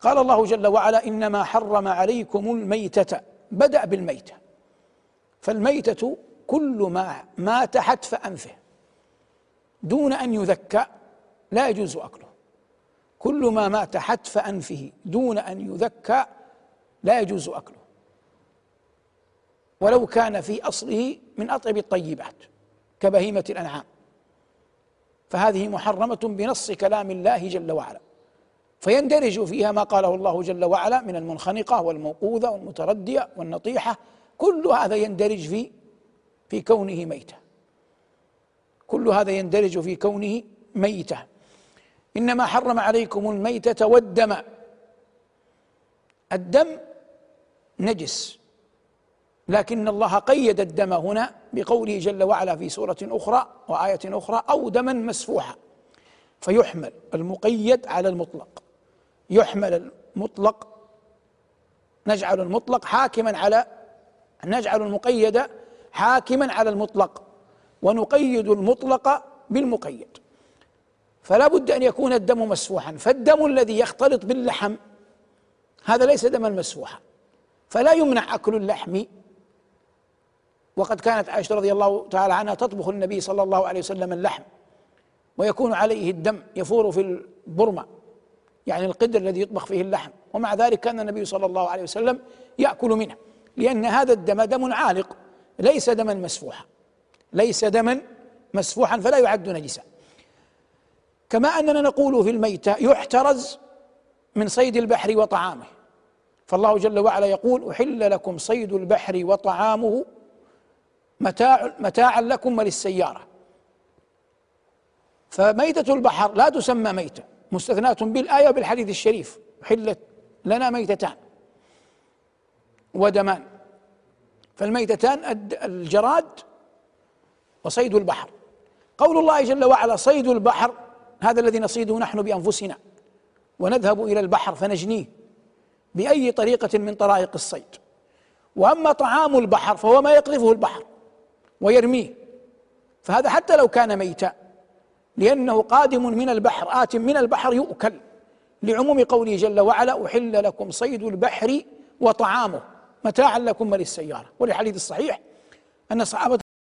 قال الله جل وعلا إنما حرم عليكم الميتة. بدأ بالميتة. فالميتة كل ما مات حتف أنفه. دون أن يذكى لا يجوز أكله. كل ما مات حتف أنفه دون أن يذكى لا يجوز أكله. ولو كان في أصله من أطيب الطيبات كبهيمة الأنعام. فهذه محرمة بنص كلام الله جل وعلا. فيندرج فيها ما قاله الله جل وعلا من المنخنقة والموقوذة والمتردية والنطيحة. كل هذا يندرج في في كونه ميتة. كل هذا يندرج في كونه ميتة. إنما حرم عليكم الميتة والدم. الدم نجس. لكن الله قيد الدم هنا بقوله جل وعلا في سورة أخرى وآية أخرى أو دما مسفوحا. فيحمل المقيد على المطلق. يحمل المطلق نجعل المطلق حاكما على نجعل المقيد حاكما على المطلق ونقيد المطلق بالمقيد. فلا بد أن يكون الدم مسفوحا. فالدم الذي يختلط باللحم هذا ليس دما مسفوحا. فلا يمنع أكل اللحم. وقد كانت عائشة رضي الله تعالى عنها تطبخ النبي صلى الله عليه وسلم اللحم ويكون عليه الدم يفور في البرمة. يعني القدر الذي يطبخ فيه اللحم. ومع ذلك كان النبي صلى الله عليه وسلم يأكل منه لأن هذا الدم دم عالق ليس دما مسفوحا. ليس دما مسفوحا فلا يعد نجسا. كما أننا نقول في الميتة يحترز من صيد البحر وطعامه. فالله جل وعلا يقول أحل لكم صيد البحر وطعامه متاع متاعا لكم وللسيارة. فميتة البحر لا تسمى ميتة. مستثناة بالآية وبالحديث الشريف. حلت لنا ميتتان. ودمان. فالميتتان الجراد وصيد البحر. قول الله جل وعلا صيد البحر هذا الذي نصيده نحن بأنفسنا. ونذهب إلى البحر فنجنيه بأي طريقة من طرائق الصيد. وأما طعام البحر فهو ما يقذفه البحر ويرميه. فهذا حتى لو كان ميتا. لأنه قادم من البحر آت من البحر يؤكل. لعموم قوله جل وعلا أحل لكم صيد البحر وطعامه متاعا لكم وللسيارة. وللحديث الصحيح أن الصحابه